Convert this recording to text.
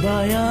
ഹൃദയാ